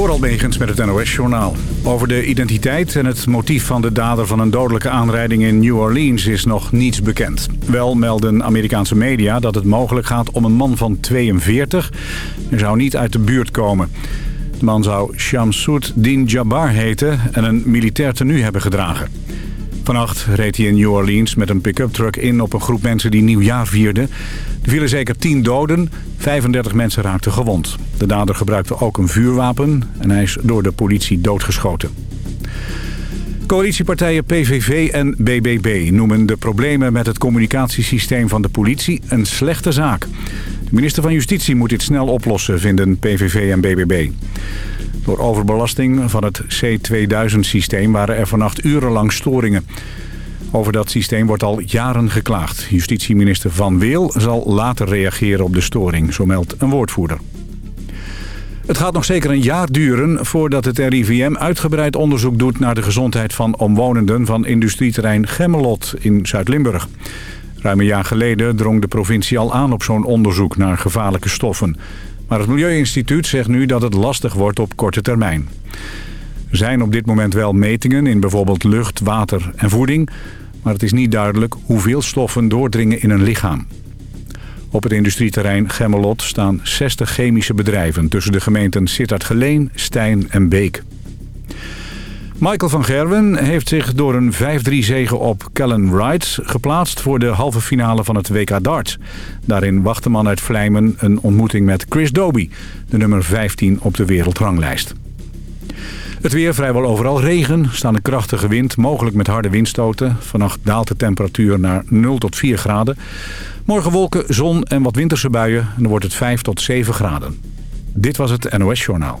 Door Almegens met het NOS-journaal. Over de identiteit en het motief van de dader van een dodelijke aanrijding in New Orleans is nog niets bekend. Wel melden Amerikaanse media dat het mogelijk gaat om een man van 42. Hij zou niet uit de buurt komen. De man zou Shamsud Din Jabbar heten en een militair tenue hebben gedragen. Vannacht reed hij in New Orleans met een pick-up truck in op een groep mensen die nieuwjaar vierden. Er vielen zeker 10 doden, 35 mensen raakten gewond. De dader gebruikte ook een vuurwapen en hij is door de politie doodgeschoten. Coalitiepartijen PVV en BBB noemen de problemen met het communicatiesysteem van de politie een slechte zaak. De minister van Justitie moet dit snel oplossen, vinden PVV en BBB. Door overbelasting van het C2000-systeem waren er vannacht urenlang storingen. Over dat systeem wordt al jaren geklaagd. Justitieminister Van Weel zal later reageren op de storing, zo meldt een woordvoerder. Het gaat nog zeker een jaar duren voordat het RIVM uitgebreid onderzoek doet naar de gezondheid van omwonenden van industrieterrein Gemmelot in Zuid-Limburg. Ruim een jaar geleden drong de provincie al aan op zo'n onderzoek naar gevaarlijke stoffen. Maar het Milieuinstituut zegt nu dat het lastig wordt op korte termijn. Er zijn op dit moment wel metingen in bijvoorbeeld lucht, water en voeding... maar het is niet duidelijk hoeveel stoffen doordringen in een lichaam. Op het industrieterrein Gemmelot staan 60 chemische bedrijven... tussen de gemeenten Sittard-Geleen, Stijn en Beek. Michael van Gerwen heeft zich door een 5-3 zege op Callan Wright geplaatst voor de halve finale van het WK darts. Daarin wacht de man uit Vlijmen een ontmoeting met Chris Dobie, de nummer 15 op de wereldranglijst. Het weer vrijwel overal regen, staan een krachtige wind, mogelijk met harde windstoten. Vannacht daalt de temperatuur naar 0 tot 4 graden. Morgen wolken, zon en wat winterse buien en dan wordt het 5 tot 7 graden. Dit was het NOS Journaal.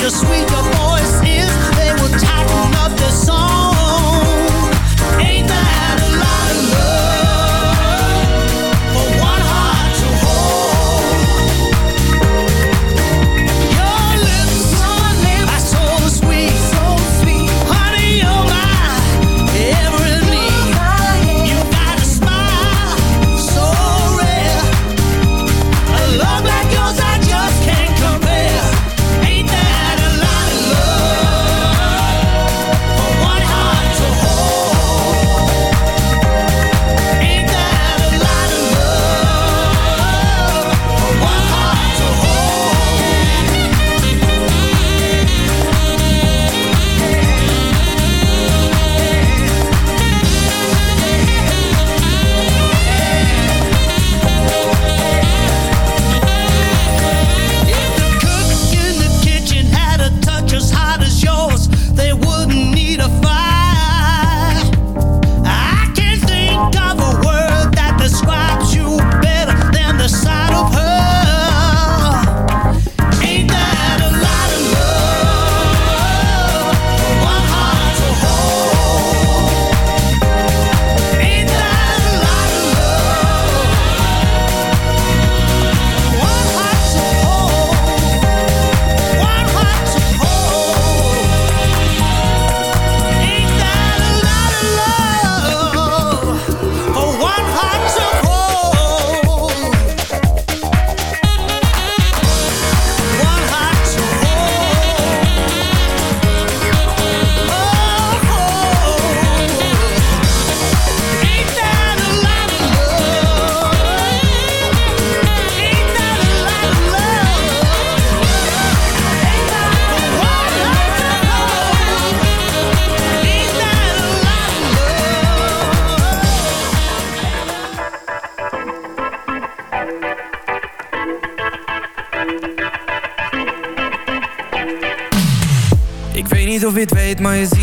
your sweet your voice is, they will tighten up their song.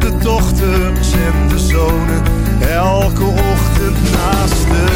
de dochters en de zonen. Elke ochtend naast de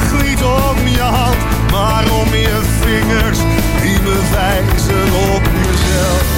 niet om je hand, maar om je vingers die bewijzen op jezelf.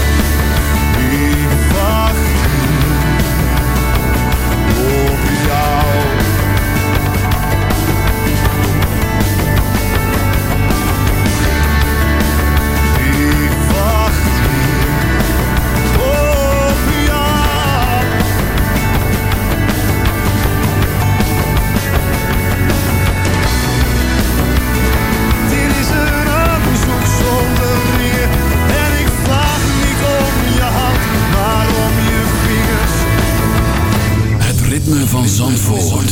van Zandvoort.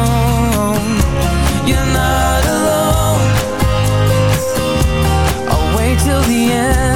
yeah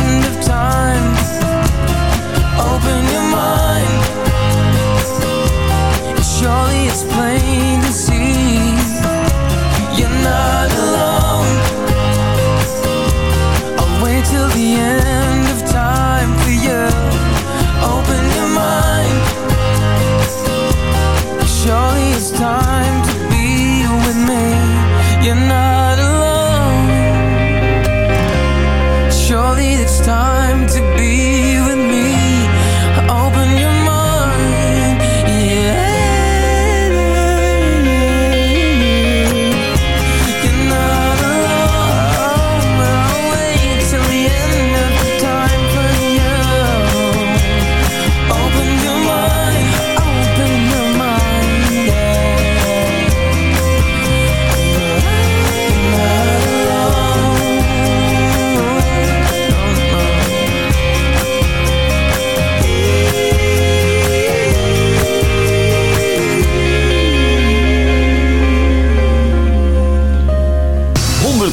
time.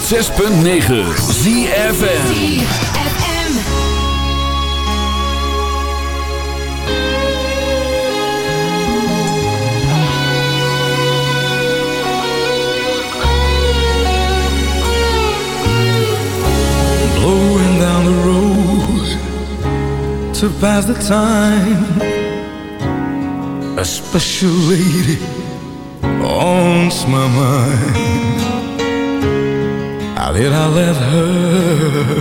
106.9 ZFN to pass the time. A special lady haunts my mind. Did I let her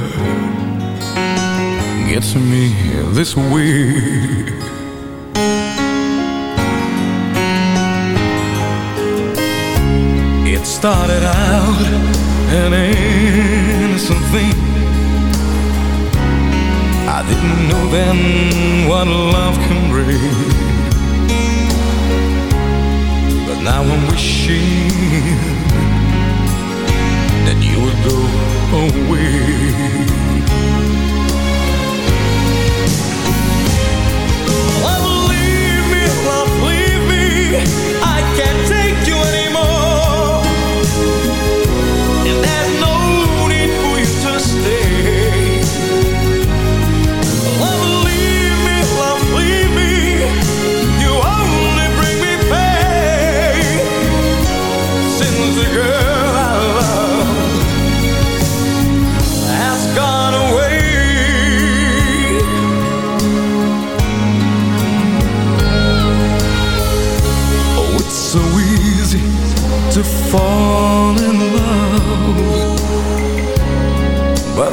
get to me this way? It started out an innocent thing. I didn't know then what love can bring. But now I'm wishing go away.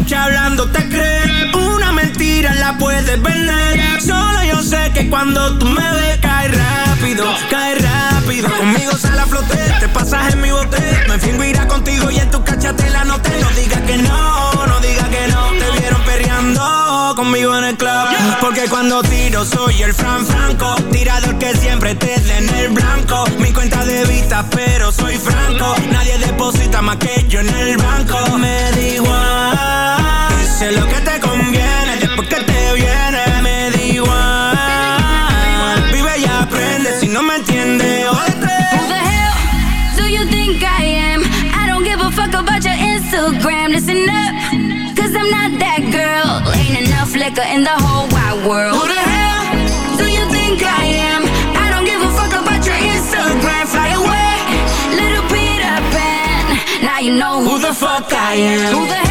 escucha hablando te cree. Una mentira la puedes vender. Solo yo sé que cuando tú me ves, cae rápido, cae rápido. Conmigo sale a flote, te pasas en mi bote. Me fingo irá contigo y en tu cachatela no te. No digas que no, no digas que no. Te vieron perreando conmigo en el club. Porque cuando tiro soy el Fran Franco. Tirador que siempre te en el blanco. Mi cuenta de vista, pero soy franco. Nadie deposita más que yo en el banco. Me da igual lo que te conviene, después que te viene me da igual. Vive y aprende, si no me entiende, otra. Who the hell do you think I am? I don't give a fuck about your Instagram. Listen up, cause I'm not that girl. Ain't enough liquor in the whole wide world. Who the hell do you think I am? I don't give a fuck about your Instagram. Fly away, little Peter Pan. Now you know who, the fuck I am. Who the hell?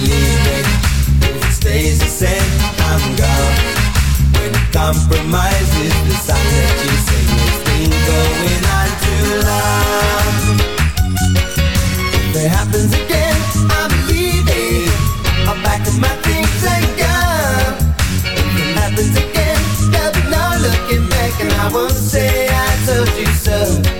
I'm leaving. If it stays the same, I'm gone. When compromise is the song that you sing, it's been going on too long. If it happens again, I'm leaving. I'll pack up my things and go. If it happens again, there'll be no looking back, and I won't say I told you so.